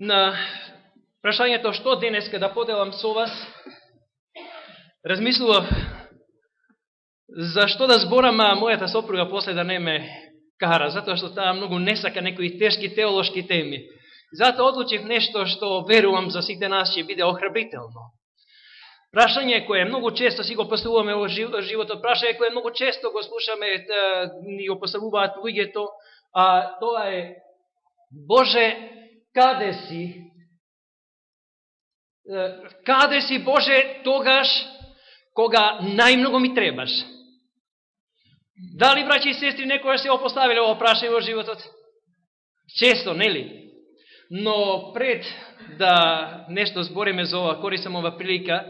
на прашањето што денеска да поделам со вас, размислував зашто да зборам а мојата сопруга после да не ме кара, затоа што таа многу не сака некои тешки теолошки теми. Затоа одлучив нешто што верувам за сите нас ќе биде охрабрително. Прашање кое многу често си го поставуваме во животот, прашање кое многу често го слушаме, ни го поставуваат луѓето, а тоа е Боже, каде си? Каде си, Боже, тогаш кога најмногу ми требаш? Дали, браќи и сестри, некоја се опоставиле ово прашање во животот? Често, нели? Но пред да нешто збориме за ова, користам ова прилика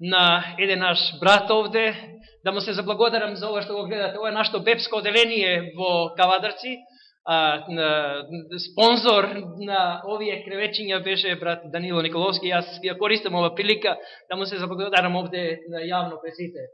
на еден наш брат овде, да му се заблагодарам за ова што го гледате. Ова е нашето бепско оделение во Кавадарци, а, на, спонзор на овие кревечиња беше брат Данило Николовски. Јас ја користам ова прилика да му се заблагодарам овде јавно пред сите.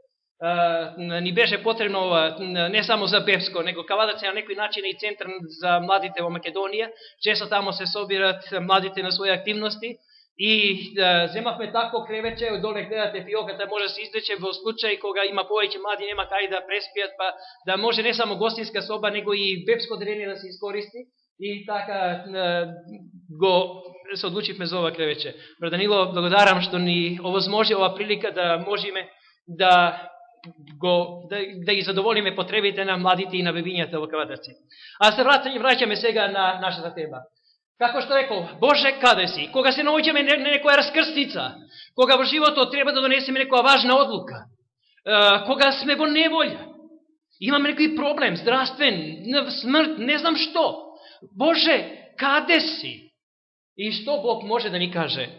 ни беше потребно ова, не само за Певско, него Кавадац на некој начин и центар за младите во Македонија. Често тамо се собират младите на своји активности И да, земавме тако кревече, доле гледате фиоката, може да се излече во случај кога има повеќе млади, нема кај да преспијат, па да може не само гостинска соба, него и бебско дрение да се искористи. И така го се одлучивме за ова кревече. Брат Данило, благодарам што ни овозможи ова прилика да можеме да го, да, да ги задоволиме потребите на младите и на бебињата во Кавадарци. А се враќаме сега на нашата тема. Како што рекол, Боже, каде си? Кога се наоѓаме на некоја раскрстица, кога во животот треба да донесеме некоја важна одлука, кога сме во неволја, имаме некој проблем, здравствен, смрт, не знам што. Боже, каде си? И што Бог може да ни каже?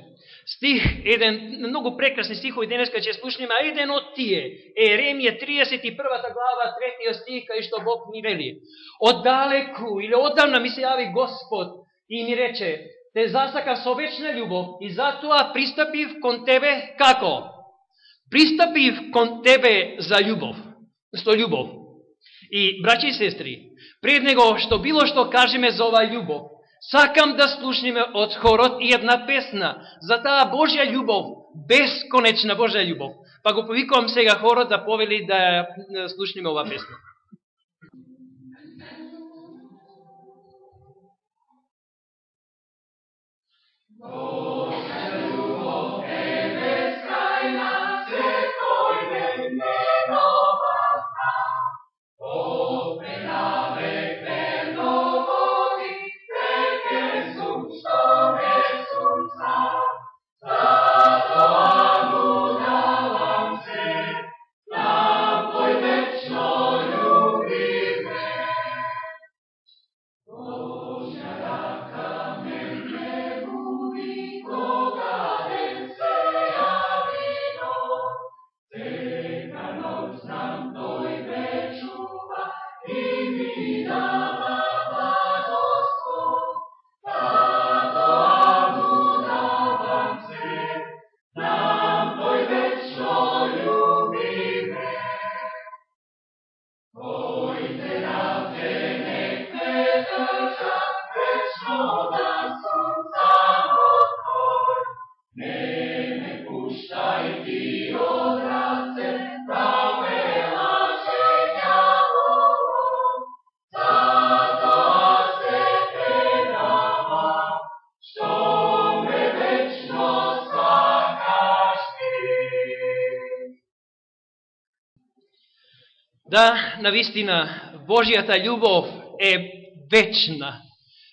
Стих, еден, многу прекрасни стихови денеска ќе слушнеме, а еден од тие, Еремија 31 глава, 3 стих, кај што Бог ни вели. Оддалеку или оддавна ми се јави Господ, и ми рече, те засака со вечна љубов и затоа пристапив кон тебе како? Пристапив кон тебе за љубов, со љубов. И, браќи и сестри, пред него што било што кажеме за ова љубов, сакам да слушнеме од хорот и една песна за таа Божја љубов, бесконечна Божја љубов. Па го повикувам сега хорот да повели да слушнеме ова песна. Lord Да, навистина, Божијата љубов е вечна,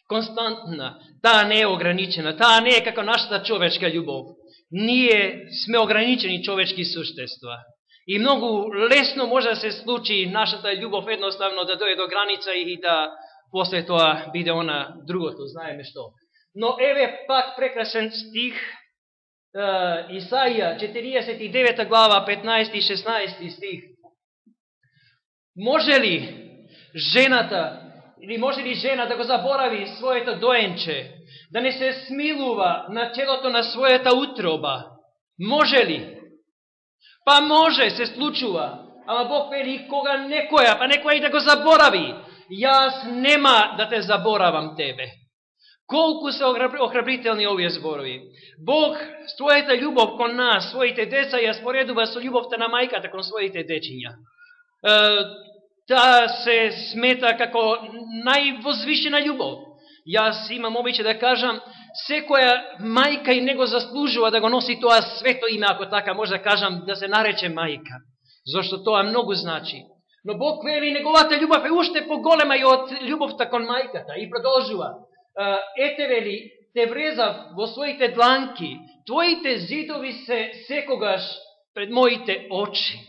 константна, таа не е ограничена, таа не е како нашата човечка љубов. Ние сме ограничени човечки суштества. И многу лесно може да се случи нашата љубов едноставно да дојде до граница и да после тоа биде она другото, знаеме што. Но еве пак прекрасен стих, Исаија 49 глава 15 и 16 стих. Може ли жената, или може ли жена да го заборави своето доенче, да не се смилува на телото на својата утроба? Може ли? Па може, се случува. Ама Бог вели кога некоја, па некоја и да го заборави, јас нема да те заборавам тебе. Колку се охрабрителни овие зборови. Бог својата љубов кон нас, своите деца ја споредува со љубовта на мајката кон своите дечиња. Та се смета како највозвишена љубов. Јас имам обичај да кажам, секоја мајка и него заслужува да го носи тоа свето име, ако така може да кажам, да се нарече мајка. Зошто тоа многу значи. Но Бог вели неговата љубов е уште поголема и од љубовта кон мајката и продолжува ете вели, те врезав во своите дланки, твоите зидови се секогаш пред моите очи.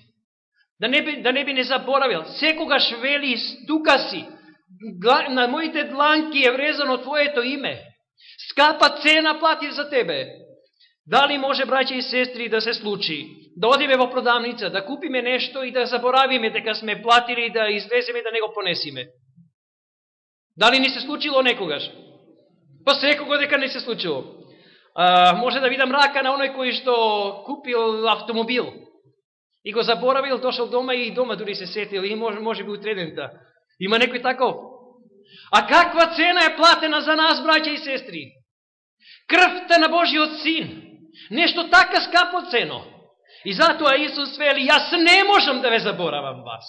Да не би, да не би не заборавил, секогаш вели, тука си, на моите дланки е врезано твоето име. Скапа цена платив за тебе. Дали може, браќа и сестри, да се случи, да одиме во продавница, да купиме нешто и да заборавиме дека сме платили да излеземе да не го понесиме? Дали ни се случило некогаш? Па секого дека не се случило. А, може да видам рака на оној кој што купил автомобил и го заборавил, дошол дома и дома дури се сетил и може, може би утредента. Има некој таков. А каква цена е платена за нас, браќа и сестри? Крвта на Божиот син. Нешто така скапо цено. И затоа Исус вели, јас не можам да ве заборавам вас.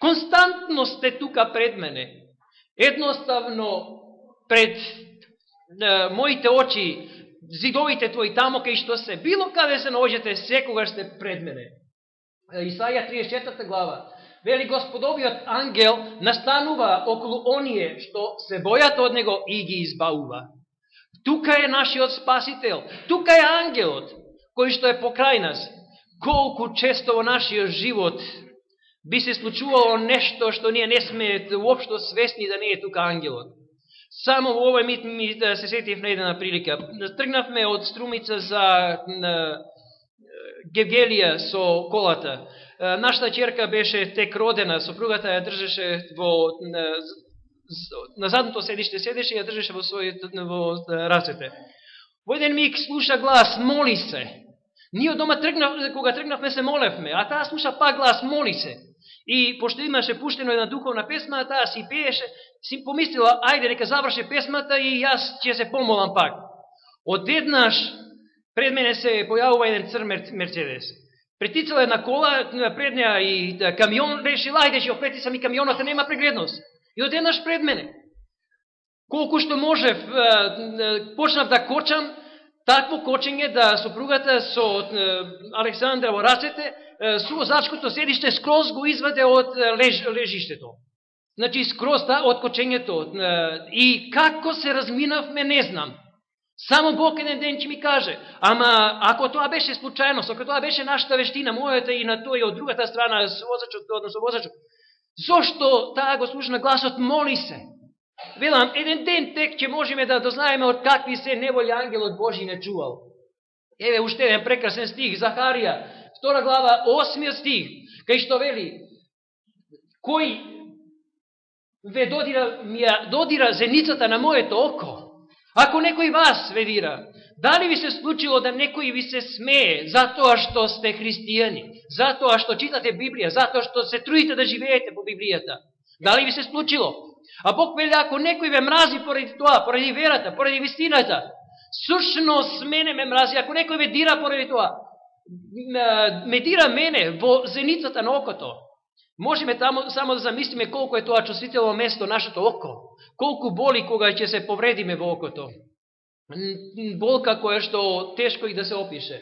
Константно сте тука пред мене. Едноставно пред моите очи, зидовите твои тамо кај што се, било каде се наоѓате, секогаш сте пред мене. Исаја 34 глава. Вели Господовиот ангел настанува околу оние што се бојат од него и ги избавува. Тука е нашиот спасител. Тука е ангелот кој што е покрај нас. Колку често во нашиот живот би се случувало нешто што ние не сме воопшто свесни да не е тука ангелот. Само во овој мит ми да се сетив на една прилика. Тргнавме од Струмица за на, Гевгелија со колата. Нашата черка беше тек родена, сопругата ја држеше во на, задното седиште седеше и ја држеше во своите во рацете. Во еден миг слуша глас, моли се. Ние од дома тргнав, кога тргнавме се молевме, а таа слуша пак глас, моли се. И пошто имаше пуштено една духовна песма, таа си пееше, си помислила, ајде, нека заврши песмата и јас ќе се помолам пак. Одеднаш пред мене се појавува еден цр Мерцедес. Претицала една кола пред неа и да, камион реши, лајде, ќе опретисам и камионот, нема прегледност. И одеднаш пред мене. Колку што можев, почнав да кочам, такво кочење да сопругата со Александра во рацете, со возачкото седиште скроз го изваде од леж, лежиштето. Значи, скроз та, од кочењето. И како се разминавме, не знам. Само Бог еден ден ќе ми каже. Ама, ако тоа беше случајно, ако тоа беше нашата вештина, мојата и на тој од другата страна, возачот, односно возачот, зошто таа го слуша на гласот, моли се. Велам, еден ден тек ќе можеме да дознаеме од какви се неволи ангелот Божи не чувал. Еве уште еден прекрасен стих, Захарија, втора глава, осмиот стих, кај што вели, кој ве додира, ми ја додира зеницата на моето око. Ако некој вас сведира, дали ви се случило да некој ви се смее затоа што сте христијани, затоа што читате Библија, затоа што се трудите да живеете по Библијата? Дали ви се случило? А Бог вели, ако некој ве мрази поради тоа, поради верата, поради вистината, сушност мене ме мрази, ако некој ве дира поради тоа, ме дира мене во зеницата на окото. Можеме тамо, само да замислиме колку е тоа чувствително место нашето око. Колку боли кога ќе се повредиме во окото. Болка која што тешко и да се опише.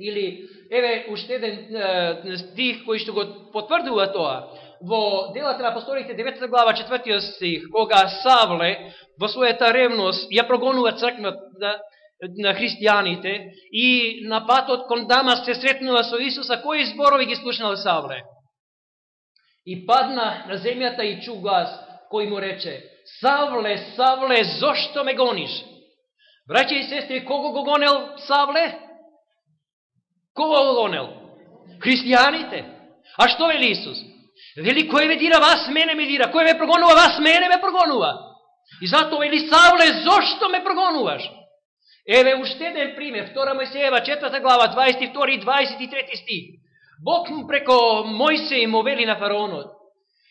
Или, еве, уште еден стих кој што го потврдува тоа. Во делата на апостолите 9 глава 4 стих, кога Савле во својата ревност ја прогонува црквата, на христијаните и на патот кон Дамас се сретнува со Исуса, кои зборови ги слушнал Савле? И падна на земјата и чу глас кој му рече, Савле, Савле, зошто ме гониш? Браќа и сестри, кого го гонел Савле? Кого го гонел? Христијаните. А што вели Исус? Вели, кој ме дира вас, мене ме дира. Кој ме прогонува вас, мене ме прогонува. И затоа вели, Савле, зошто ме прогонуваш? Еве уште еден пример, 2 Мојсеева, 4 глава, 22 и 23 стих. Бог му преко и му вели на фараонот,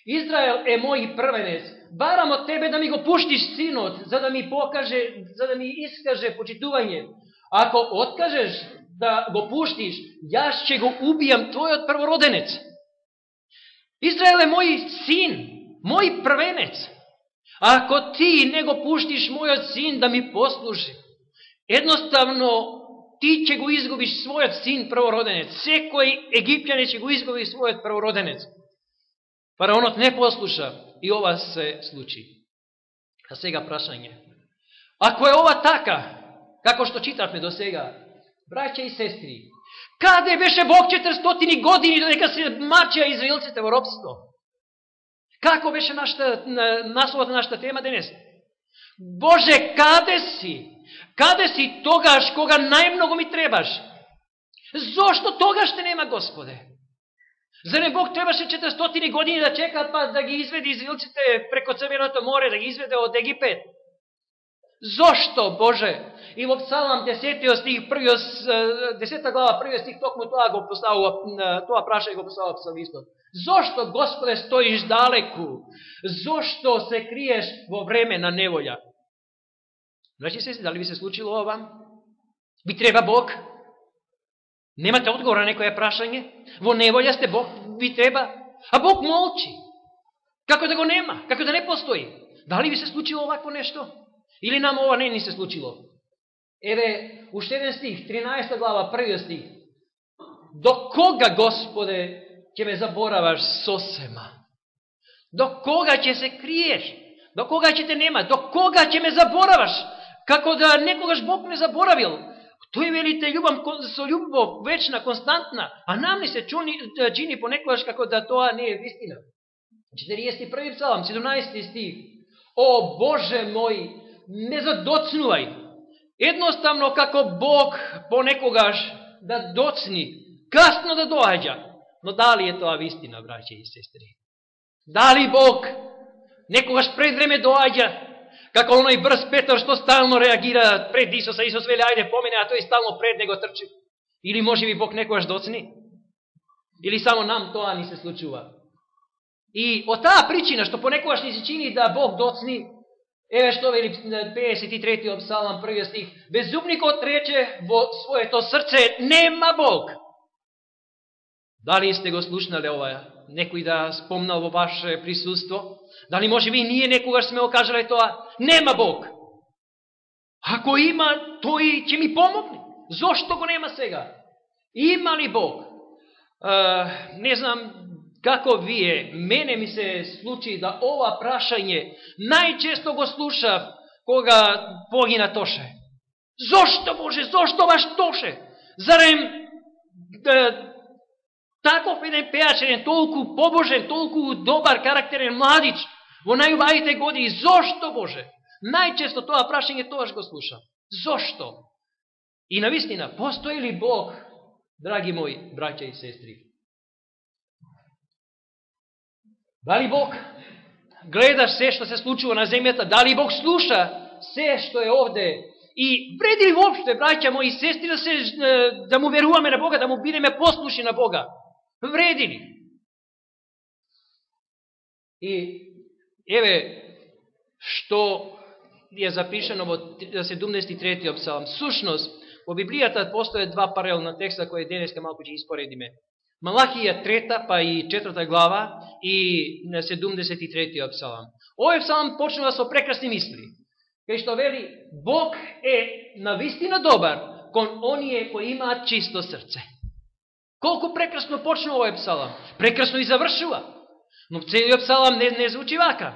Израел е мој првенец, барам од тебе да ми го пуштиш синот, за да ми покаже, за да ми искаже почитување. Ако откажеш да го пуштиш, јас ќе го убијам твојот првороденец. Израел е мој син, мој првенец. Ако ти не го пуштиш мојот син да ми послужи, едноставно ти ќе го изгубиш својот син првороденец. Секој египтјанин ќе го изгуби својот првороденец. Фараонот не послуша и ова се случи. А сега прашање. Ако е ова така, како што читавме до сега, браќа и сестри, каде беше Бог 400 години да додека се мачеа израелците во робство? Како беше нашата, насловот на нашата тема денес? Боже, каде си? Каде си тогаш кога најмногу ми требаш? Зошто тогаш те нема, Господе? Заре Бог требаше 400 години да чека па да ги изведе извилците преко Црвеното море, да ги изведе од Египет? Зошто, Боже? И во Псалам 10 стих, првиот, 10 глава, првиот стих, токму тоа го поставува, тоа праша и го поставува псалмистот. Зошто, Господе, стоиш далеку? Зошто се криеш во време на неволја? Врачи се, дали ви се случило ова? Ви треба Бог? Немате одговор на некоја прашање? Во неволја сте Бог, ви треба? А Бог молчи. Како да го нема? Како да не постои? Дали ви се случило овакво нешто? Или нам ова не ни се случило? Еве, уште еден стих, 13 глава, првиот стих. До кога, Господе, ќе ме забораваш сосема? До кога ќе се криеш? До кога ќе те нема? До кога ќе ме забораваш? Како да некогаш Бог не заборавил. Тој вели те љубам со љубов вечна, константна, а нам не се чуни, да, чини понекогаш како да тоа не е вистина. 41. псалам, 17 стих. О Боже мој, не задоцнувај. Едноставно како Бог понекогаш да доцни, касно да доаѓа. Но дали е тоа вистина, браќа и сестри? Дали Бог некогаш пред време доаѓа Како оној брз Петар што стално реагира пред Исуса, Исус вели, ајде помене, а тој стално пред него трчи. Или може би Бог некојаш да доцни? Или само нам тоа ни се случува? И од таа причина, што понекогаш ни се чини да Бог да доцни, еве што вели 53. псалам, првиот стих, безумникот рече во своето срце, нема Бог. Дали сте го слушнале ова? Некој да спомнал во ваше присуство? Дали може би ние некогаш сме окажале тоа? Нема Бог. Ако има, тој ќе ми помогне. Зошто го нема сега? Има ли Бог? А, не знам како вие, мене ми се случи да ова прашање најчесто го слушав кога погина Тоше. Зошто Боже, зошто баш Тоше? Зарем таков еден пејачен, толку побожен, толку добар карактерен младич, во најубавите години. Зошто, Боже? Најчесто тоа прашање тоаш го слушам. Зошто? И навистина, постои ли Бог, драги мои браќа и сестри? Дали Бог гледаш се што се случува на земјата? Дали Бог слуша се што е овде? И вреди ли воопште, браќа мои и сестри, да, се, да му веруваме на Бога, да му бидеме послушни на Бога? Вреди ни. И Еве, што е запишено во 73. Да псалм. Сушност, во Библијата постојат два паралелна текста кои денеска малку ќе испоредиме. Малахија трета, па и четврта глава и на 73. псалам. Овој псалам почнува со прекрасни мисли. Кај што вели, Бог е навистина добар кон оние кои имаат чисто срце. Колку прекрасно почнува овој псалам. Прекрасно и завршува. Но целиот псалам не, не звучи вака.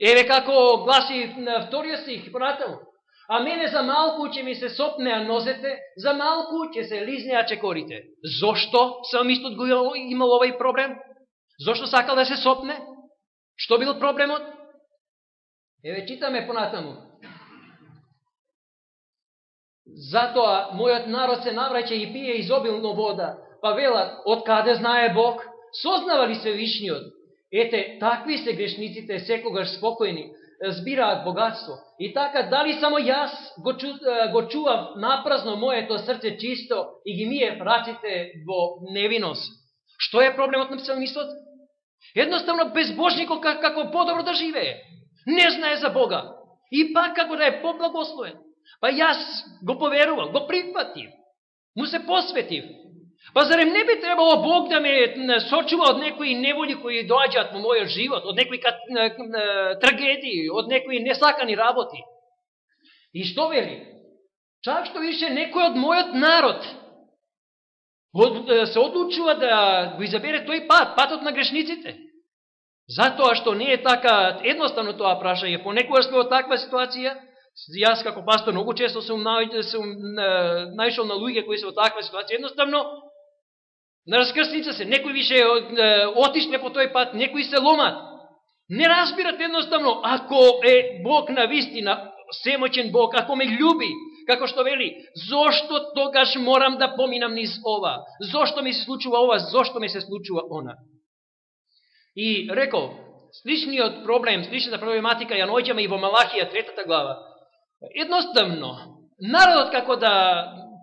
Еве како гласи на вториот стих, понатаму. А мене за малку ќе ми се сопнеа нозете, за малку ќе се лизнеа чекорите. Зошто псалмистот го имал овој проблем? Зошто сакал да се сопне? Што бил проблемот? Еве читаме понатаму. Затоа мојот народ се навраќа и пие изобилно вода, па велат, од каде знае Бог? Сознава ли се вишниот? Ете, такви се грешниците, секогаш спокојни, збираат богатство. И така, дали само јас го, чу, го чувам напразно моето срце чисто и ги мие раците во невиност? Што е проблемот на псалмистот? Едноставно безбожникот како подобро да живее. Не знае за Бога. И пак како да е поблагословен. Па јас го поверував, го прихватив. Му се посветив. Па зарем не би требало Бог да ме сочува од некои неволи кои доаѓаат во мојот живот, од некои трагедии, од некои несакани работи. И што вели? Чак што више некој од мојот народ се одлучува да го изабере тој пат, патот на грешниците. Затоа што не е така едноставно тоа прашање. понекога сме во таква ситуација, Јас како пастор многу често сум, сум најшол на луѓе кои се во таква ситуација. Едноставно, на раскрсница се, некои више отишне по тој пат, некои се ломат. Не разбират едноставно, ако е Бог на вистина, семочен Бог, ако ме љуби, како што вели, зошто тогаш морам да поминам низ ова? Зошто ми се случува ова? Зошто ми се случува она? И рекол, сличниот проблем, сличната проблематика ја наоѓаме и во Малахија, третата глава. Едноставно, народот како да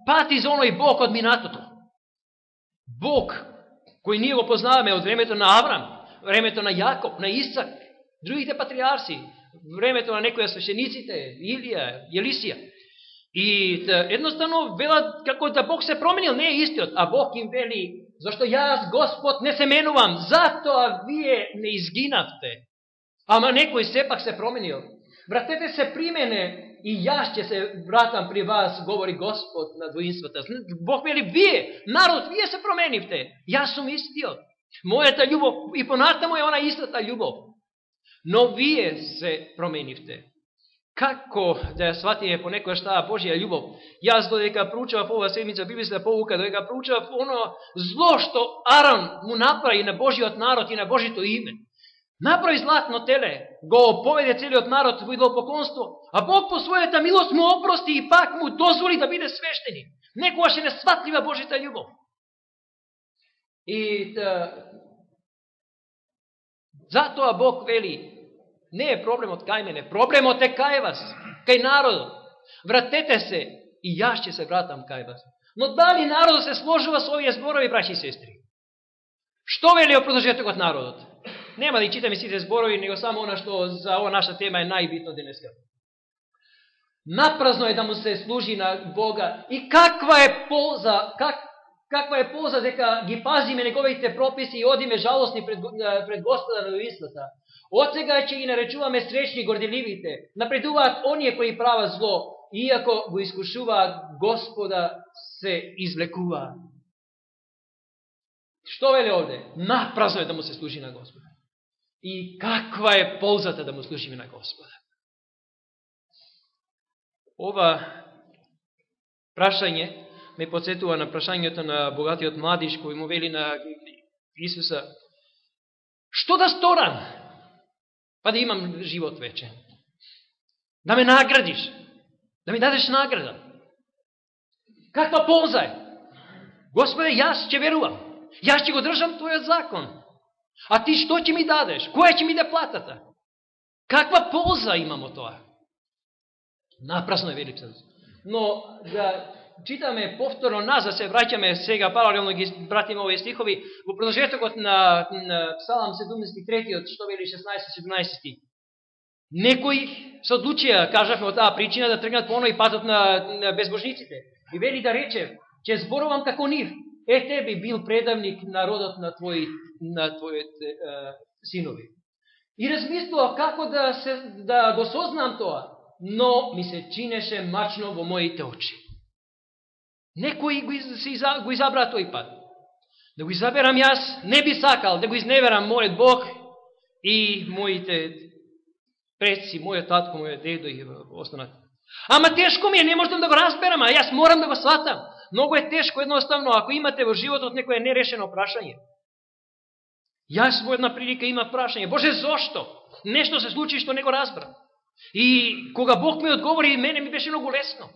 пати за оној Бог од минатото. Бог, кој ние го познаваме од времето на Аврам, времето на Јакоб, на Исак, другите патриарси, времето на некоја свещениците, Илија, Јелисија. И едноставно велат како да Бог се променил, не е истиот, а Бог им вели, зашто јас Господ не се менувам, затоа вие не изгинавте. Ама некој сепак се променил. Вратете се при мене и јас ќе се вратам при вас, говори Господ на двоинствата. Бог вели, вие, народ, вие се променивте. Јас сум истиот. Мојата љубов и понатамо е она истата љубов. Но вие се променивте. Како да ја сватиме понекоја таа Божија љубов? Јас додека проучавав ова седмица библиска поука, додека проучавав оно зло што Аран му направи на Божиот народ и на Божито име. Направи златно теле, го поведе целиот народ во идолпоклонство, а Бог по својата милост му опрости и пак му дозволи да биде свештеник. Некојаш е несватлива Божита љубов. И та, затоа Бог вели, не е проблемот кај мене, проблемот е кај вас, кај народот. Вратете се и јас ќе се вратам кај вас. Но дали народот се сложува со овие зборови, браши и сестри? Што вели о продолжетокот народот? Нема да ги читаме сите зборови, него само она што за ова наша тема е најбитно денеска. Напразно е да му се служи на Бога. И каква е полза, как, каква е полза дека ги пазиме неговите прописи и одиме жалосни пред, пред Господа на доистата. Од сега ќе ги наречуваме сречни горделивите. Напредуваат оние кои прават зло, иако го искушуваат Господа, се извлекуваат. Што веле овде? Напразно е да му се служи на Господа. И каква е ползата да му служиме на Господа? Ова прашање ме подсетува на прашањето на богатиот младиш кој му вели на Исуса Што да сторам? Па да имам живот вече. Да ме наградиш. Да ми дадеш награда. Каква полза е? Господе, јас ќе верувам. Јас ќе го држам Твојот закон. А ти што ќе ми дадеш? Која ќе ми да платата? Каква полза имам од тоа? Напрасно е вели псалмист. Но да читаме повторно назад, се враќаме сега паралелно ги пратиме овие стихови во продолжетокот на, на Псалам 73, што вели 16-17. Некои се одлучија, кажавме од таа причина, да тргнат по оној патот на, на безбожниците. И вели да рече, че зборувам како нив, е тебе бил предавник народот на твои на твоите е, синови. И размислував како да се да го сознам тоа но ми се чинеше мачно во моите очи. Некој го, се, го изабра тој пат. Да го изаберам јас, не би сакал да го изневерам мојот Бог и моите предци, мојот татко, мојот дедо и останат. Ама тешко ми е, не можам да го разберам, а јас морам да го сватам. Многу е тешко едноставно ако имате во животот некое нерешено прашање. Јас во една прилика има прашање, Боже, зошто? Нешто се случи што не го разбрам. И кога Бог ми одговори, мене ми беше многу лесно.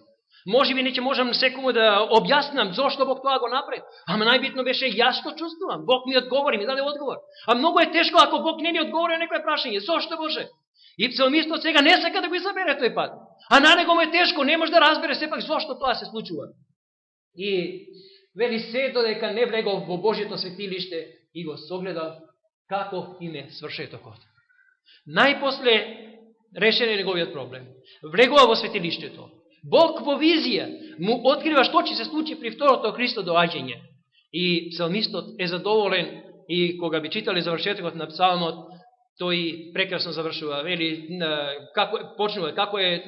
Може би не ќе можам секому да објаснам зошто Бог тоа го направи. Ама најбитно беше јас што чувствувам. Бог ми одговори, ми даде одговор. А многу е тешко ако Бог не ни одговори на некое прашање. Зошто Боже? И псалмистот сега не сака да го изабере тој пат. А на него му е тешко, не може да разбере сепак зошто тоа се случува. И вели се додека не влегов во Божјето светилиште и го согледав како и не свршетокот. Најпосле решен е неговиот проблем. Влегува во светилиштето. Бог во визија му открива што ќе се случи при второто Христо доаѓање. И псалмистот е задоволен и кога би читали завршетокот на псалмот, тој прекрасно завршува, вели, како, почнува, како е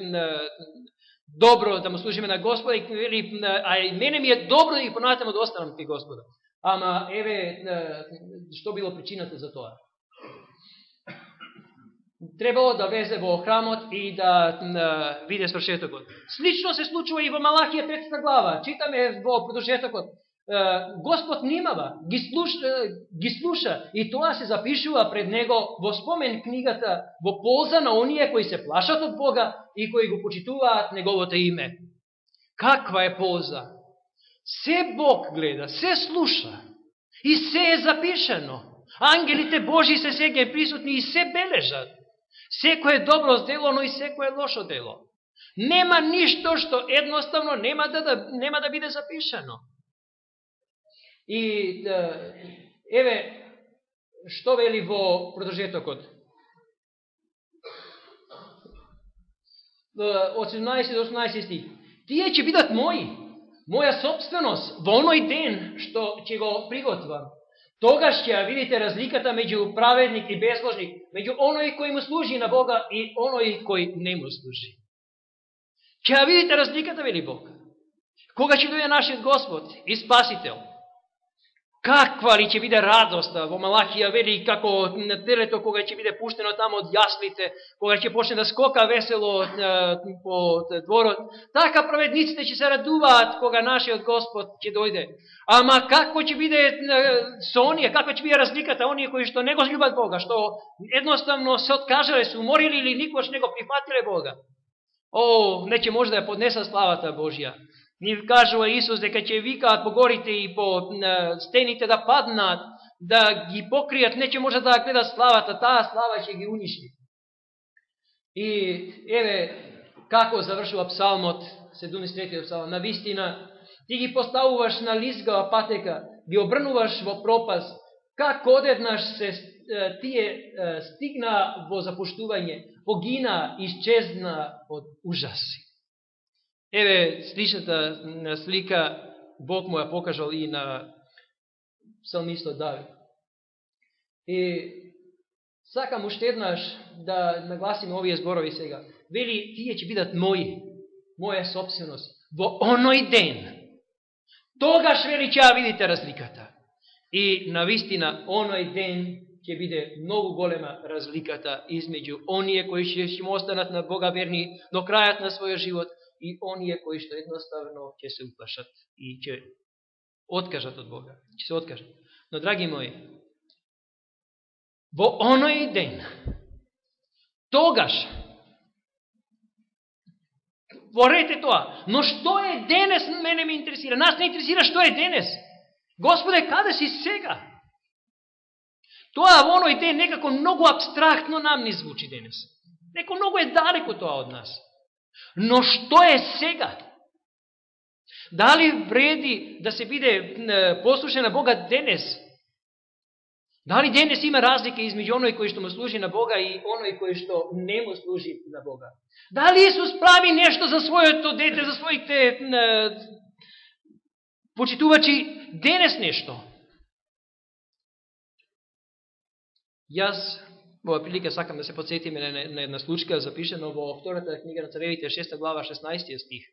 добро да му служиме на Господа, и а и мене ми е добро да ги понатамо да останам при Господа. Ама, еве, што било причината за тоа? Требало да везе во храмот и да виде свршетокот. Слично се случува и во Малахија 5 глава. Читаме во продолжетокот Господ внимава, ги слуша, ги слуша и тоа се запишува пред него во спомен книгата во полза на оние кои се плашат од Бога и кои го почитуваат неговото име. Каква е полза? Се Бог гледа, се слуша и се е запишено. Ангелите Божи се сега присутни и се бележат. Секој е добро сделано и секој е лошо дело. Нема ништо што едноставно нема да, да нема да биде запишано. И да, еве, што вели во продолжетокот? Од 17 до 18 стих. Тие ќе бидат мои, моја собственост, во оној ден што ќе го приготвам. Тогаш ќе видите разликата меѓу праведник и безложник, меѓу оној кој му служи на Бога и оној кој не му служи. Ќе видите разликата, вели Бог. Кога ќе дојде нашиот Господ и Спасител, Каква ли ќе биде радоста во Малахија вели како на телето кога ќе биде пуштено тамо од јаслите, кога ќе почне да скока весело по дворот. Така праведниците ќе се радуваат кога нашиот Господ ќе дојде. Ама како ќе биде со оние, како ќе биде разликата оние кои што не го љубат Бога, што едноставно се откажале, се уморили или никош не го прифатиле Бога. О, не ќе може да ја поднеса славата Божја. Ни кажува Исус дека ќе викаат по горите и по стените да паднат, да ги покријат, не ќе може да гледат славата, таа слава ќе ги уништи. И еве како завршува псалмот, 73 псалм, на вистина, ти ги поставуваш на лизгава патека, ги обрнуваш во пропас, како одеднаш се тие стигна во запуштување, погина, исчезна од ужаси. Еве, сличната слика Бог му ја покажал и на псалмистот Давид. И сакам уште еднаш да нагласиме овие зборови сега. Вели, тие ќе бидат мои, моја собственост, во оној ден. Тогаш, вели, ќе ја видите разликата. И, на вистина, оној ден ќе биде многу голема разликата измеѓу оние кои ќе ќе останат на Бога верни до крајот на својот живот и оние кои што едноставно ќе се уплашат и ќе откажат од Бога. Ќе се откажат. Но, драги мои, во оној ден, тогаш, ворете тоа, но што е денес, мене ме интересира. Нас не интересира што е денес. Господе, каде си сега? Тоа во оној ден некако многу абстрактно нам ни звучи денес. Неко многу е далеко тоа од нас. Но што е сега? Дали вреди да се биде послушен на Бога денес? Дали денес има разлика измеѓу оној кој што му служи на Бога и оној кој што не му служи на Бога? Дали Исус прави нешто за своето дете, за своите почитувачи денес нешто? Јас Во прилика сакам да се подсетиме на, на една случка запишена во втората книга на Царевите, 6 глава, 16 стих.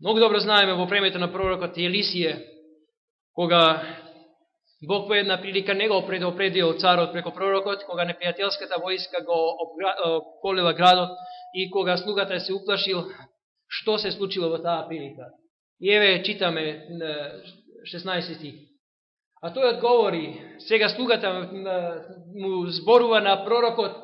Многу добро знаеме во времето на пророкот Елисије, кога Бог во една прилика не го предупредил царот преко пророкот, кога непријателската војска го колила градот и кога слугата се уплашил, што се случило во таа прилика. И еве читаме 16 стих. А тој одговори, сега слугата му зборува на пророкот,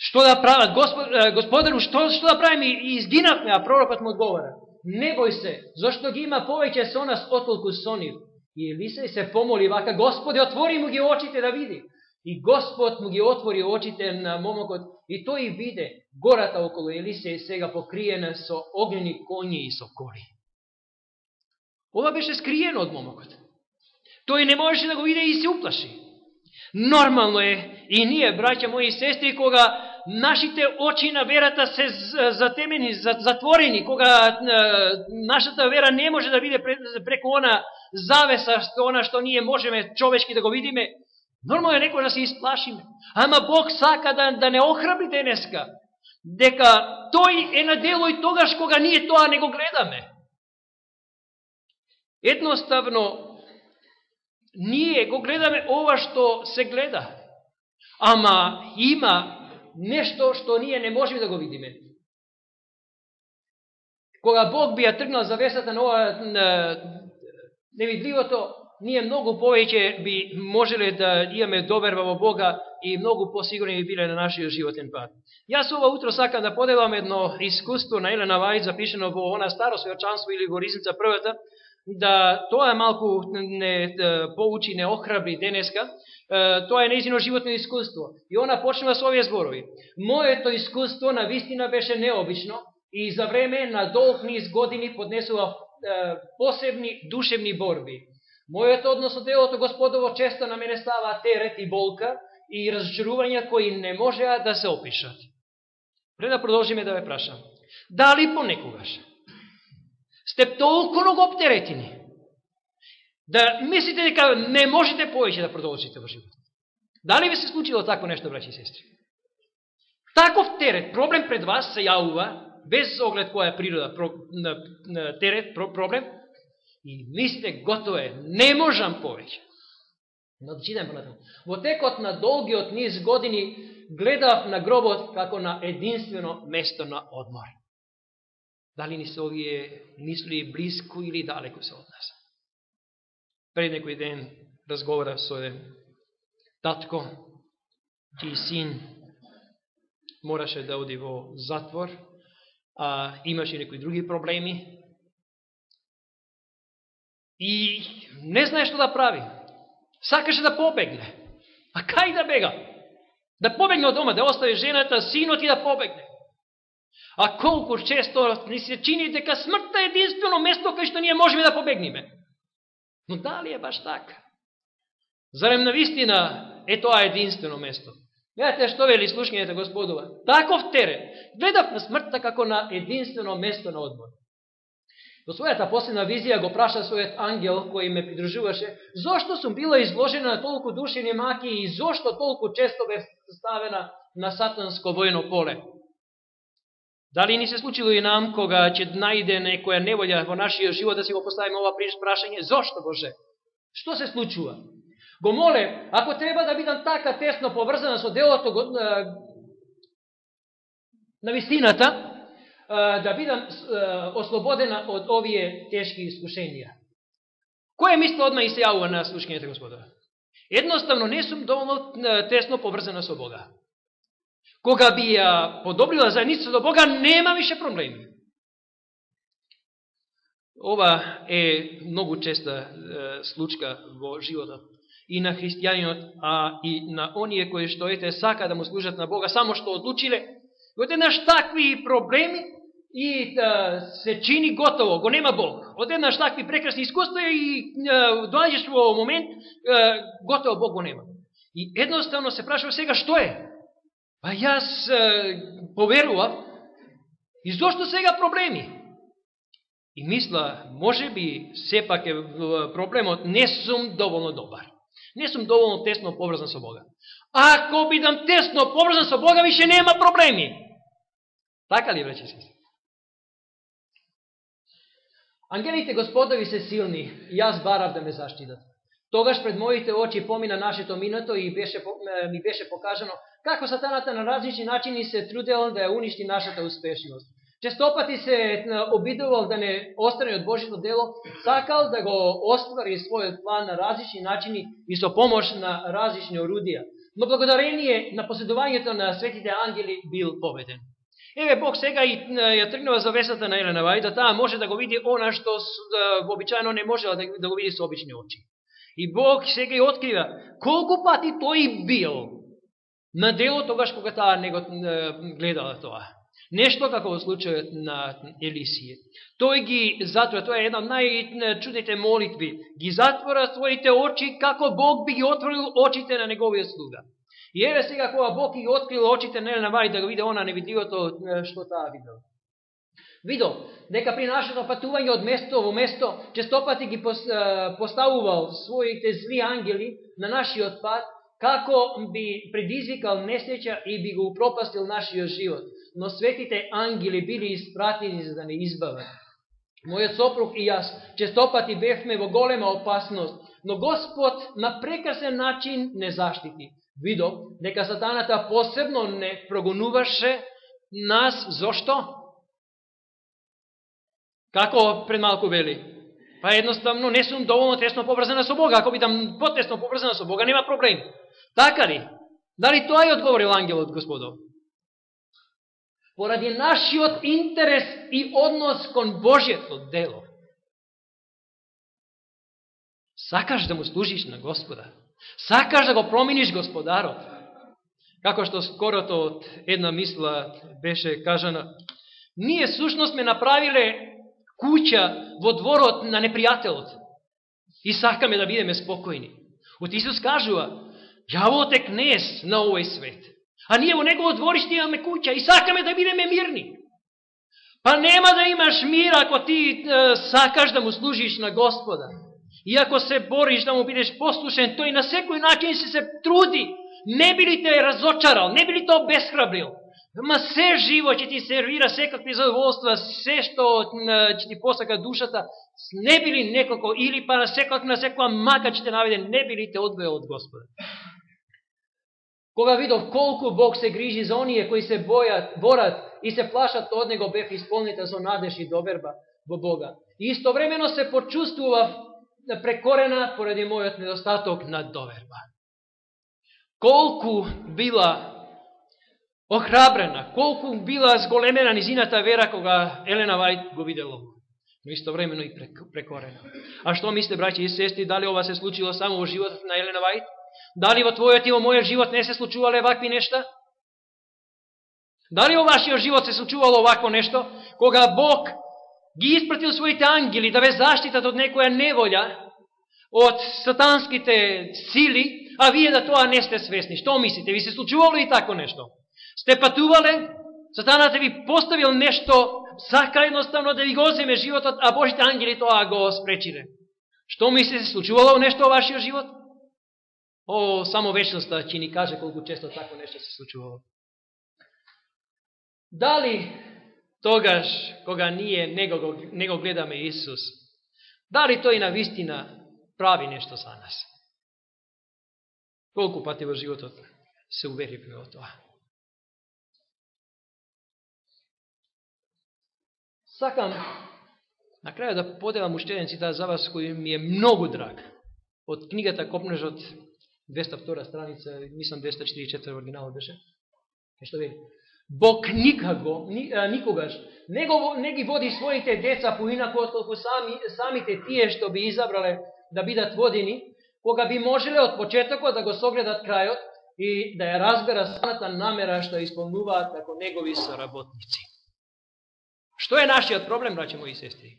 што да прават, Господ, господару, што, што да правим и изгинавме, а пророкот му одговора, не бој се, зашто ги има повеќе со нас отколку со нив. И Елисеј се помоли вака, Господи, отвори му ги очите да види. И Господ му ги отвори очите на момокот и тој виде гората околу Елисеј сега покриена со огнени коњи и со кори. Ова беше скриено од момокот. Тој не можеше да го види и се уплаши. Нормално е и ние, браќа мои и сестри, кога нашите очи на верата се затемени, затворени, кога нашата вера не може да биде преку она завеса, што она што ние можеме човечки да го видиме, нормално е некој да се исплашиме. Ама Бог сака да, да не охрабри денеска, дека тој е на дело и тогаш кога ние тоа не го гледаме. Едноставно, ние го гледаме ова што се гледа. Ама има нешто што ние не можеме да го видиме. Кога Бог би ја тргнал завесата на ова на невидливото, ние многу повеќе би можеле да имаме доверба во Бога и многу посигурни би биле на нашиот животен пат. Јас ова утро сакам да поделам едно искуство на Елена Вајд, запишено во она старо свечанство или во Ризница првата, да тоа е малку не поучи, не охрабри денеска, тоа е неизино животно искуство. И она почнува со овие зборови. Моето искуство на вистина беше необично и за време на долг низ години поднесува посебни душевни борби. Моето однос од делото Господово често на мене става терет и болка и разочарувања кои не можеа да се опишат. Пред да продолжиме да ве прашам. Дали понекогаш сте толку много обтеретини, да мислите дека не можете повеќе да продолжите во животот. Дали ви се случило такво нешто, браќи и сестри? Таков терет, проблем пред вас се јавува, без оглед која е природа на, на терет, проблем, и мислите, готово е, не можам повеќе. Но да читам понатаму. Во текот на долгиот низ години гледав на гробот како на единствено место на одмор. Дали ни се овие мисли близко или далеко се од нас? Пред некој ден разговарав со татко, чиј син мораше да оди во затвор, а имаше некои други проблеми и не знае што да прави. Сакаше да побегне. А кај да бега? Да побегне од дома, да остави жената, синот и да побегне. А колку често ни се чини дека смртта е единствено место кај што ние можеме да побегниме. Но дали е баш така? Зарем на вистина е тоа единствено место? Гледате што вели слушањето Господува. Таков терен. Гледав на смртта како на единствено место на одмор. Во својата последна визија го праша својот ангел кој ме придружуваше, зошто сум била изложена на толку душени маки и зошто толку често бе ставена на сатанско војно поле. Дали ни се случило и нам, кога ќе најде некоја неволја во нашиот живот, да си го поставиме ова прашање, зошто Боже? Што се случува? Го моле, ако треба да бидам така тесно поврзана со делото на вистината, да бидам ослободена од овие тешки искушенија. Кој мисла одма и се јавува на слушањето Господа? Едноставно не сум доволно тесно поврзана со Бога. Кога би ја подобрила заедницата до Бога, нема више проблеми. Ова е многу честа е, случка во животот и на христијанинот, а и на оние кои што ете сака да му служат на Бога, само што одлучиле, од еднаш такви проблеми и да, се чини готово, го нема Бог. Од еднаш такви прекрасни искуства и доаѓаш во момент, е, готово Бог го нема. И едноставно се прашува сега што е? Па јас е, поверував, и зошто сега проблеми? И мисла, може би, сепак е проблемот, не сум доволно добар. Не сум доволно тесно поврзан со Бога. Ако бидам тесно поврзан со Бога, више нема проблеми. Така ли, рече се? Ангелите Господови се силни, и јас барав да ме заштитат. Тогаш пред моите очи помина нашето минато и беше, ми беше покажано како сатаната на различни начини се трудел да ја уништи нашата успешност. Честопати се обидувал да не остане од Божито дело, сакал да го оствари својот план на различни начини и со помош на различни орудија. Но благодарение на поседувањето на светите ангели бил победен. Еве Бог сега и ја тргнува завесата на Елена Вајда, таа може да го види она што вообичаено не можела да, да го види со обични очи. И Бог сега ја открива колку пати тој бил на дело тогаш кога таа не го гледала тоа. Нешто како во случајот на Елисије. Тој ги затвора, тоа е една од најчудните молитви, ги затвора своите очи како Бог би ги отворил очите на неговиот слуга. И еве сега кога Бог ги открил очите на Елена Вајд да го види она невидливото што таа видела. Видов дека при нашето патување од место во место, честопати ги поставувал своите зли ангели на нашиот пат, како би предизвикал несреќа и би го упропастил нашиот живот. Но светите ангели били испратени за да не избават. Мојот сопруг и јас честопати бевме во голема опасност, но Господ на прекрасен начин не заштити. Видов дека сатаната посебно не прогонуваше нас, зошто? Како пред малку вели? Па едноставно не сум доволно тесно поврзана со Бога. Ако бидам потесно поврзана со Бога, нема проблем. Така ли? Дали тоа е одговорил ангелот Господов? Поради нашиот интерес и однос кон Божието дело. Сакаш да му служиш на Господа. Сакаш да го промениш Господарот. Како што скорото од една мисла беше кажана, ние сушност ме направиле куќа во дворот на непријателот. И сакаме да бидеме спокојни. От Исус кажува, јавот е кнез на овој свет. А ние во негово двориште имаме куќа и сакаме да бидеме мирни. Па нема да имаш мир ако ти е, сакаш да му служиш на Господа. И ако се бориш да му бидеш послушен, тој на секој начин си се труди. Не би ли те разочарал, не би ли те обесхрабрил. Ма се живо ќе ти сервира секакви задоволства, се што ќе ти посака душата, не били некако, или па на секак на секоја мака ќе те наведе, не били те одвео од Господа. Кога видов колку Бог се грижи за оние кои се бојат, борат и се плашат од Него, бев исполнета со надеж и доверба во Бога. И истовремено се почувствував прекорена поради мојот недостаток на доверба. Колку била охрабрена, колку била зголемена низината вера кога Елена Вајд го видела, но истовремено и прекорена. А што мислите, браќи и сестри, дали ова се случило само во животот на Елена Вајд? Дали во твојот и во мојот живот не се случувале вакви нешта? Дали во вашиот живот се случувало вакво нешто, кога Бог ги испратил своите ангели да ве заштитат од некоја неволја, од сатанските сили, а вие да тоа не сте свесни. Што мислите? Ви се случувало и тако нешто? Сте патувале, Сатаната ви поставил нешто, сака едноставно да ви го земе животот, а Божите ангели тоа го спречиле. Што мисли се случувало нешто во вашиот живот? О, само вечноста ќе ни каже колку често тако нешто се случувало. Дали тогаш, кога ние не го, него го гледаме Исус, дали тој на вистина прави нешто за нас? Колку пати во животот се уверивме во тоа? Сакам на крајот да поделам уште еден цитат за вас кој ми е многу драг. Од книгата Копнежот 202 страница, мислам 244 оригинал беше. Е што вели? Бог никаго, ни, а, никогаш не, го, не ги води своите деца поинако отколку сами, самите тие што би изабрале да бидат водени, кога би можеле од почетокот да го согледат крајот и да ја разбера саната намера што исполнуваат како негови соработници. Што е нашиот проблем, браќа мои сестри?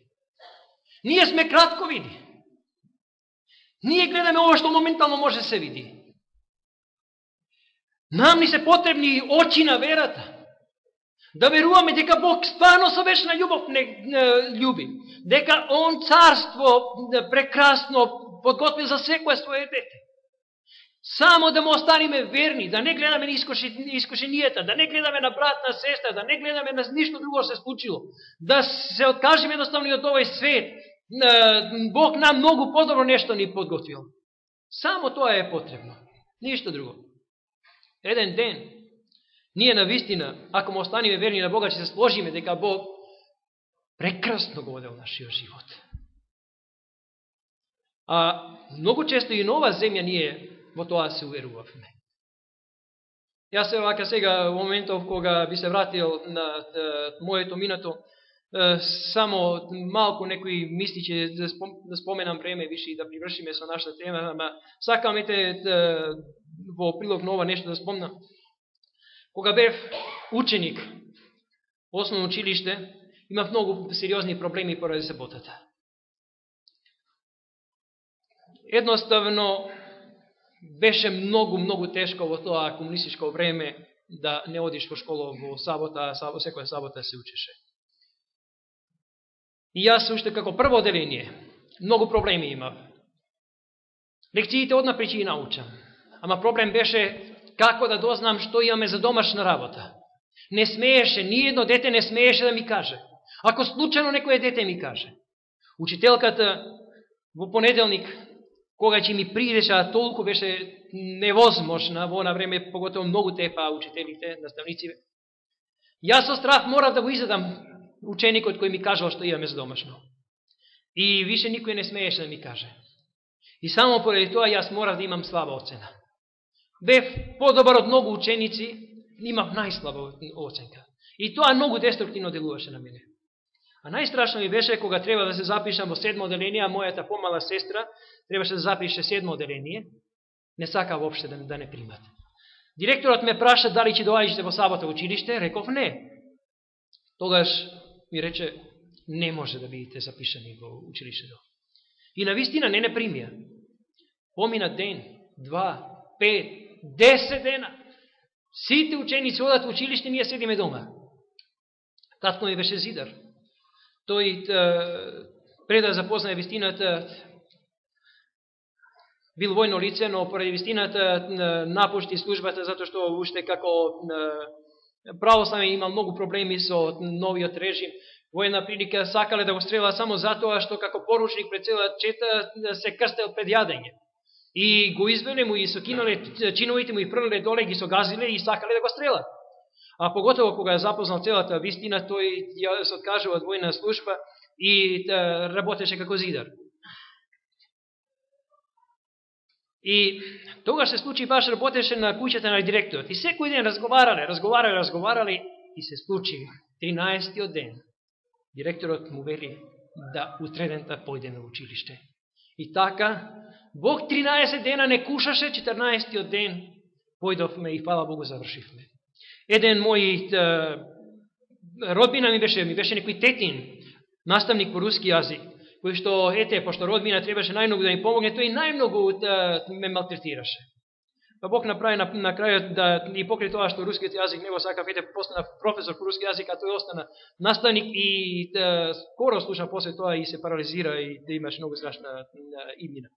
Ние сме кратко види. Ние гледаме ова што моментално може да се види. Нам ни се потребни очи на верата. Да веруваме дека Бог стварно со вечна љубов не, не љуби. Дека Он царство прекрасно подготвил за секое своје дете. Само да му останеме верни, да не гледаме на искушенијата, да не гледаме на брат, на сестра, да не гледаме на ништо друго се случило, да се откажеме едноставно од овој свет. Бог нам многу подобро нешто ни подготвил. Само тоа е потребно. Ништо друго. Еден ден, ние на вистина, ако му останеме верни на Бога, ќе се сложиме дека Бог прекрасно го одел нашиот живот. А многу често и нова земја ние во тоа се уверувавме. Јас се вака сега, во моментов кога би се вратил на моето минато, само малку некои мисли ќе да, да, споменам време више и да привршиме со нашата тема, ама сакам ете во прилог на ова нешто да спомнам. Кога бев ученик во основно училиште, имав многу сериозни проблеми поради саботата. Едноставно, беше многу, многу тешко во тоа комунистичко време да не одиш во школа во сабота, во секоја сабота се учеше. И јас уште како прво оделение, многу проблеми имав. Лекциите одна причина научам. Ама проблем беше како да дознам што имаме за домашна работа. Не смееше, ни едно дете не смееше да ми каже. Ако случайно некоје дете ми каже. Учителката во понеделник кога ќе ми придеша толку беше невозможна во на време, поготово многу тепа учителите, наставници. Јас со страх морав да го изедам ученикот кој ми кажал што имаме за домашно. И више никој не смееше да ми каже. И само поради тоа јас морав да имам слаба оцена. Бев подобар од многу ученици, имав најслаба оценка. И тоа многу деструктивно делуваше на мене. А најстрашно ми беше кога треба да се запишам во седмо оделение, а мојата помала сестра требаше да запише седмо оделение, не сака воопште да, да не примат. Директорот ме праша дали ќе доаѓате во сабота училиште, реков не. Тогаш ми рече, не може да бидете запишани во училиштето. И на вистина не не примија. Помина ден, два, пет, десет дена. Сите ученици одат во училиште, ние седиме дома. Татко ми беше зидар. Тој пред да запознае вистината бил војно лице, но поради вистината напушти службата затоа што уште како православен имал многу проблеми со новиот режим. Во една прилика сакале да го стрела само затоа што како поручник пред цела чета се крстел пред јадење. И го извеле му и сокинале чиновите му и пррле доле, ги согазиле и сакале да го стрелат. А поготово кога е запознал целата вистина, тој ја се откажува од војна служба и работеше како зидар. И тогаш се случи баш работеше на куќата на директорот. И секој ден разговарале, разговарале, разговарале и се случи 13 ден. Директорот му вели да утредента да појде на училиште. И така, Бог 13 дена не кушаше, 14 ден појдовме и фала Богу завршивме еден мој родбина ми беше, ми беше некој тетин, наставник по руски јазик, кој што, ете, пошто родбина требаше најмногу да ми помогне, тој најмногу да, ме малтретираше. Па Бог направи на, на крајот да и покри тоа што рускиот јазик не го сакав, ете, постана професор по руски јазик, а тој остана наставник и да, скоро слуша после тоа и се парализира и да имаш многу страшна имнина.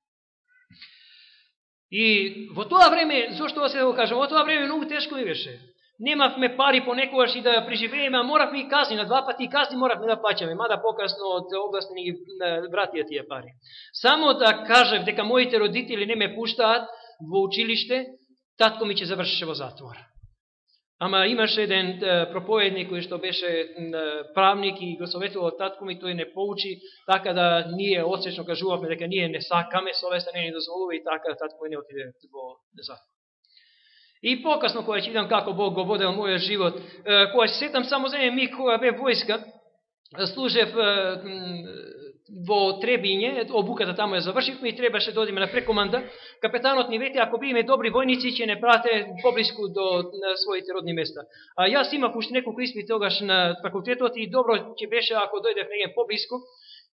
И во тоа време, зошто да се да го кажам, во тоа време многу тешко ми беше немавме пари понекогаш и да преживееме, а моравме и казни, на два пати и казни моравме да плаќаме, мада покасно од областни ги вратија тие пари. Само да кажев дека моите родители не ме пуштаат во училиште, татко ми ќе завршеше во затвор. Ама имаше еден проповедник кој што беше правник и го советувал татко ми, тој не поучи, така да ние одсечно кажувавме дека ние не сакаме, совеста не ни дозволува и така татко ми не отиде во затвор. И покасно, кога ќе видам како Бог го водел мојот живот, кога ќе сетам само за ми миг, кога бе војска, служев во Требиње, обуката таму ја завршивме и требаше да одиме на прекоманда. Капетанот ни вети, ако биеме добри војници, ќе не прате поблиску до своите родни места. А јас имав уште неколку испити тогаш на факултетот и добро ќе беше ако дојдев негде поблиску.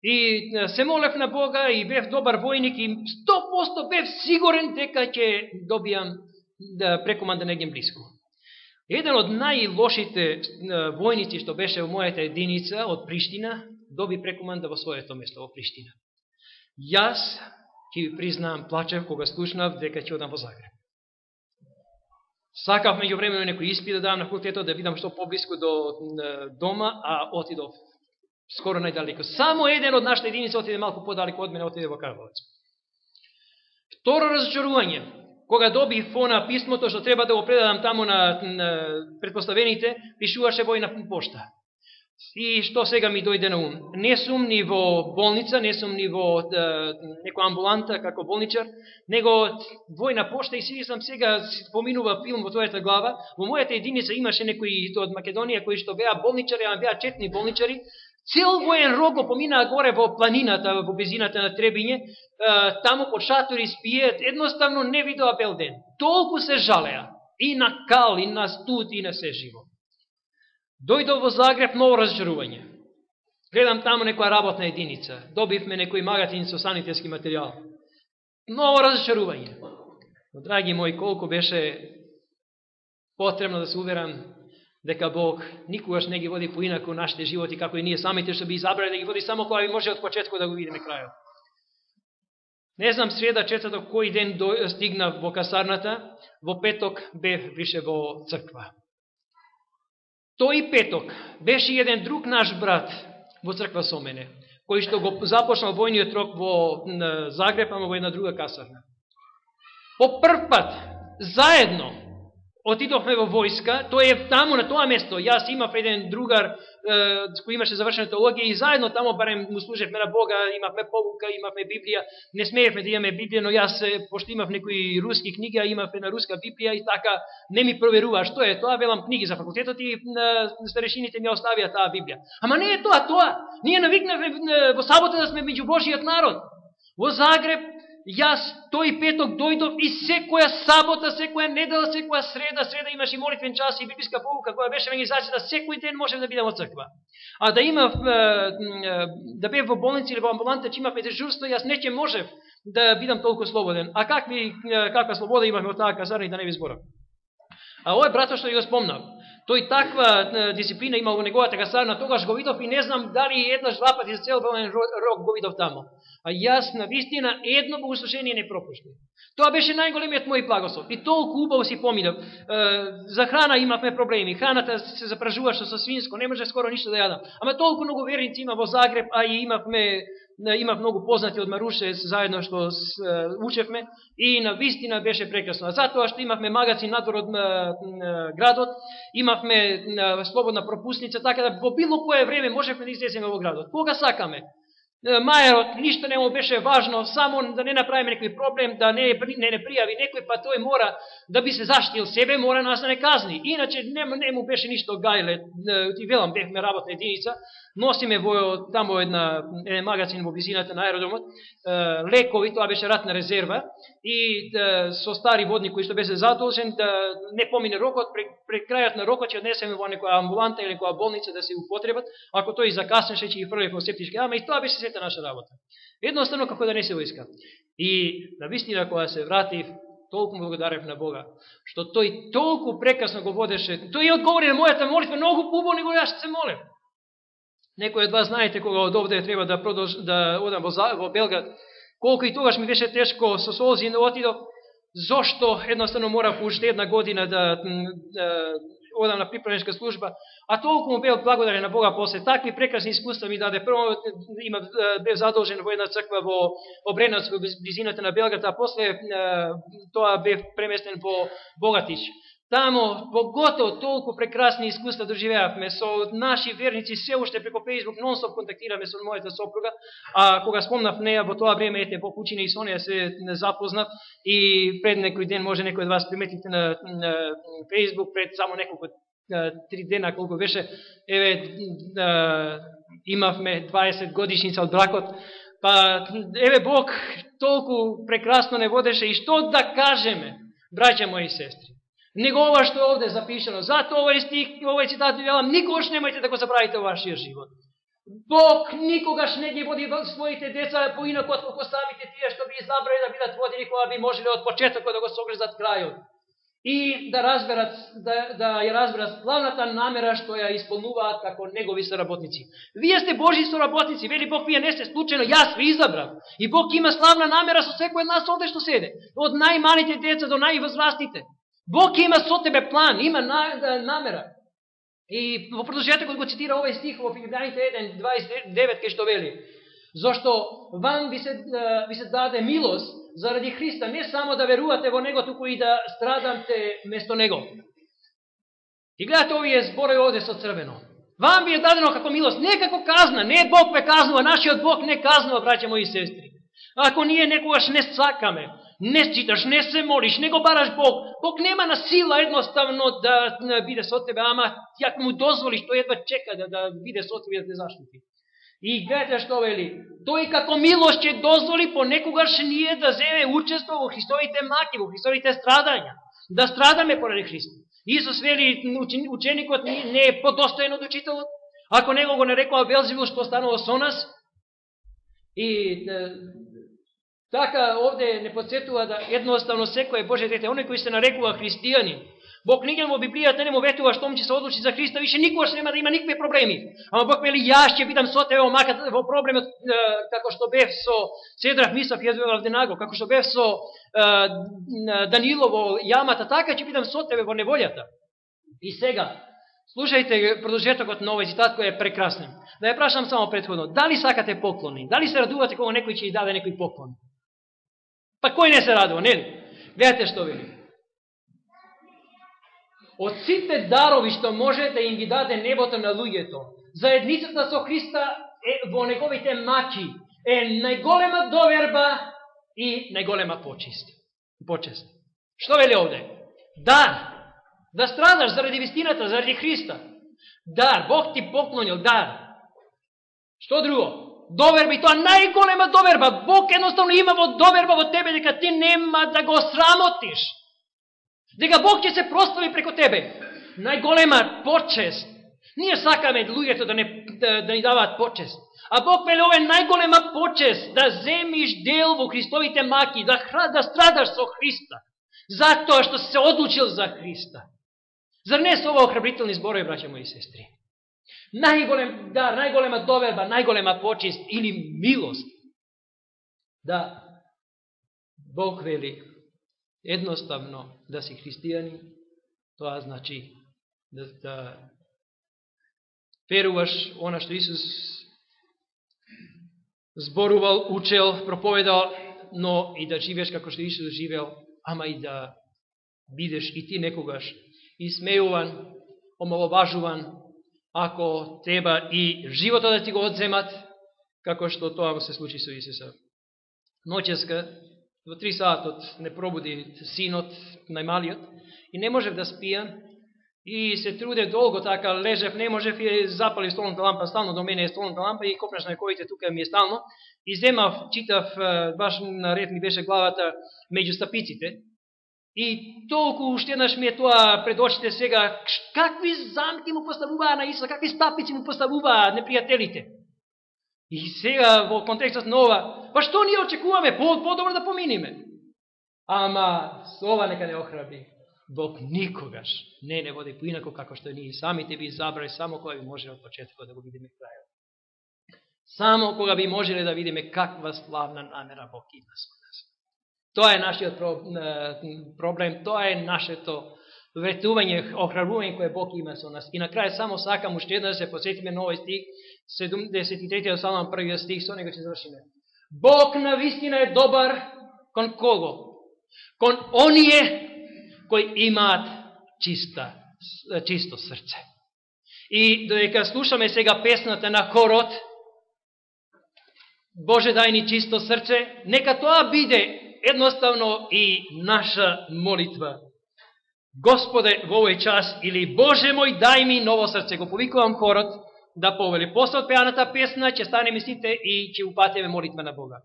И се молев на Бога и бев добар војник и 100% бев сигурен дека ќе добијам да прекоманда негдje близко. Еден од најлошите војници што беше во мојата единица од Приштина, доби прекоманда во своето место во Приштина. Јас, ќе ви признавам, плачев кога слушнав дека ќе одам во Загреб. Сакав меѓу време некој испит да давам на факултетот да видам што поблиску до дома, а отидов скоро најдалеко. Само еден од нашите единица отиде малку подалеко од мене, отиде во Карбовец. Второ разочарување кога доби фона писмото што треба да го предадам таму на, на предпоставените, пишуваше војна пошта. И што сега ми дојде на ум? Не сум ни во болница, не сум ни во да, некоја амбуланта како болничар, него војна пошта и си сам сега поминува филм во твојата глава. Во мојата единица имаше некои од Македонија кои што беа болничари, а беа четни болничари, Цел воен рого го поминаа горе во планината, во безината на Требиње, таму по шатори спијат, едноставно не видоа бел ден. Толку се жалеа, и на кал, и на студ, и на се живо. Дојдов во Загреб ново разжарување. Гледам таму некоја работна единица. Добивме некој магазин со санитетски материјал. Ново разжарување. Но, драги мои, колку беше потребно да се уверам дека Бог никогаш не ги води поинако нашите животи, како и ние самите што би избрали да ги води само кога би може од почетко да го видиме крајот. Не знам среда, четврток, кој ден стигна во касарната, во петок бев више во црква. Тој петок беше еден друг наш брат во црква со мене, кој што го започнал војниот рок во Загреб, ама во една друга касарна. По прв пат, заедно, отидохме во војска, тој е таму на тоа место. Јас имав еден другар э, кој имаше завршена теологија и заедно таму барем му служевме на Бога, имавме повука, имавме Библија. Не смеевме да имаме Библија, но јас пошто имав некои руски книги, а имав една руска Библија и така не ми проверува што е тоа, велам книги за факултетот и на старешините ми оставија таа Библија. Ама не е тоа, тоа. Ние навикнавме во сабота да сме меѓу Божиот народ. Во Загреб јас тој петок дојдов и секоја сабота, секоја недела, секоја среда, среда имаш и молитвен час и библиска поука која беше организацијата, секој ден можев да бидам од црква. А да имав, да бев во болница или во амбуланта, че имавме дежурство, јас не можев да бидам толку слободен. А какви, каква слобода имавме од таа казарна и да не ви зборам. А овој брато што ја го спомнав, тој таква дисциплина имал во неговата касарна, тогаш го видов и не знам дали еднаш два пати за цел рок го видов тамо. А јас на вистина едно богослужение не пропуштив. Тоа беше најголемиот мој благослов. И толку убаво си поминав. За храна имавме проблеми. Храната се запражуваше со свинско, не може скоро ништо да јадам. Ама толку многу верници има во Загреб, а и имавме имав многу познати од Маруше заедно што учевме и на вистина беше прекрасно. Затоа што имавме магазин надвор од градот, имавме слободна пропусница, така да во било кое време можевме да излеземе во градот. Кога сакаме? Мајерот ништо не му беше важно, само да не направиме некој проблем, да не, не, не пријави некој, па тој мора да би се заштил себе, мора нас да не казни. Иначе не, не му беше ништо гајле, ти велам, бехме работна единица, носиме во тамо една еден магазин во близината на аеродромот, лекови, тоа беше ратна резерва и со стари водни кои што беше задолжен да не помине рокот, пред, пред крајот на рокот ќе однесеме во некоја амбуланта или некоја болница да се употребат, ако тој закаснеше ќе ги фрле во септички ама и тоа беше сета наша работа. Едноставно како да не се воиска. И на вистина кога се вратив, толку благодарев на Бога, што тој толку прекрасно го водеше, тој одговори на мојата молитва многу пубо него јас се молев. Некој од вас знаете кога од овде треба да продолж, да одам во, во Белград, колку и тогаш ми беше тешко со солзи но да отидов, зошто едноставно морав уште една година да, да одам на приправничка служба, а толку му бев благодарен на Бога после такви прекрасни искуства ми даде. Прво има бев задолжен во една црква во Обренац во близината на Белград, а после тоа бев преместен во Богатич. Тамо, Богото толку прекрасни искуства доживеавме со наши верници, се уште преко Facebook нонстоп контактираме со мојата сопруга, а кога спомнав неја во тоа време, ете, по кучина и со неја се не запознав и пред некој ден, може некој од вас приметите на, на Facebook, пред само неколку три дена, колку беше, еве, да, имавме 20 годишница од бракот, па, еве, Бог толку прекрасно не водеше и што да кажеме, браќа мои сестри. Него ова што овде запишено. Зато овој стих, овој цитат ви велам, никогаш немајте да го забравите во вашиот живот. Бог никогаш не ги води своите деца поинако отколку самите тие што би избрали да бидат водени кога би можеле од почетокот да го согрезат крајот. И да разберат, да, да ја разберат главната намера што ја исполнуваат како негови соработници. Вие сте Божји соработници, вели Бог, вие не сте случајно, јас ви избрав. И Бог има славна намера со секој од нас овде што седе. Од најмалите деца до највозрастните. Бог има со тебе план, има на, намера. И во продолжетокот го цитира овој стих во Филипјаните 1.29 кај што вели. Зошто вам ви се, ви се даде милост заради Христа, не само да верувате во Него, туку и да страдамте место Него. И гледате овие зборови овде со црвено. Вам ви е дадено како милост, не како казна, не Бог ве казнува, нашиот Бог не казнува, браќа мои сестри. Ако ние некогаш не сакаме, не читаш, не се молиш, не го бараш Бог. Бог нема на сила едноставно да, да биде со тебе, ама ја му дозволиш, тој едва чека да, да биде со тебе да те заштити. И гледате што вели, тој како милост ќе дозволи понекогаш ние да земе учество во Христовите маки, во Христовите страдања, да страдаме поради Христа. Исус вели, ученикот не е подостоен од учителот, ако него го нарекува Белзивил што станува со нас, и Така овде не подсетува да едноставно секој Божие дете, оној кој се нарекува христијани, Бог нигде во Библијата не му ветува што ќе се одлучи за Христа, више никогаш нема да има никакви проблеми. Ама Бог вели јас ќе бидам со тебе макар во проблемот како што бев со Седрав Мисав и Авденаго, како што бев со Данило во јамата, така ќе бидам со тебе во неволјата. И сега, слушајте продолжетокот на овој цитат кој е прекрасен. Да ја прашам само предходно, дали сакате поклони? Дали се радувате кога некој ќе ја даде некој поклон? Па кој не се радува, нели? Гледате што вели. Од сите дарови што може да им ги даде небото на луѓето, заедницата со Христа е во неговите маки е најголема доверба и најголема почест. Почест. Што вели овде? Дар. Да страдаш заради вистината, заради Христа. Дар. Бог ти поклонил дар. Што друго? Доверба и тоа најголема доверба. Бог едноставно има во доверба во тебе дека ти нема да го срамотиш. Дека Бог ќе се прослави преко тебе. Најголема почест. Ние сакаме луѓето да, не, да, да ни даваат почест. А Бог веле ова е најголема почест да земиш дел во Христовите маки, да, да страдаш со Христа. Затоа што се одлучил за Христа. Зар не се ова охрабрителни зборови, браќа мои сестри? Најголем дар, најголема доверба, најголема почест или милост. Да, Бог вели, едноставно да си христијани, тоа значи да, да веруваш она што Исус зборувал, учел, проповедал, но и да живееш како што Исус живеел, ама и да бидеш и ти некогаш исмеуван, омаловажуван, ако треба и живото да ти го одземат, како што тоа му се случи со Исуса. Ноческа, Во три саатот не пробуди синот, најмалиот, и не можев да спијам, и се труде долго така, лежев, не можев и запали столната лампа, стално до мене е столната лампа и копнаш на коите тука ми е стално. И земав, читав, баш на ред ми беше главата меѓу стапиците. И толку уште еднаш ми е тоа пред очите сега, какви замки му поставуваа на Исус, какви стапици му поставуваа непријателите. И сега во контекстот на ова, па што ние очекуваме? По-добро да поминиме. Ама со ова нека не охраби. Бог никогаш не не води поинако како што ние самите би забрали само кога би можеле од почетокот да го видиме крајот. Само кога би можеле да видиме каква славна намера Бог има со. Тоа е нашиот проблем, тоа е нашето ветување, охрабување кое Бог има со нас. И на крај само сакам уште да се посетиме на овој стих, 73 Салам, првиот стих, со него ќе завршиме. Бог на вистина е добар кон кого? Кон оние кои имаат чиста, чисто срце. И додека слушаме сега песната на хорот, Боже дај ни чисто срце, нека тоа биде едноставно и наша молитва. Господе, во овој час, или Боже мој, дај ми ново срце, го повикувам хорот, да повели. После од пеаната песна ќе станеме сите и ќе упатиме молитва на Бога.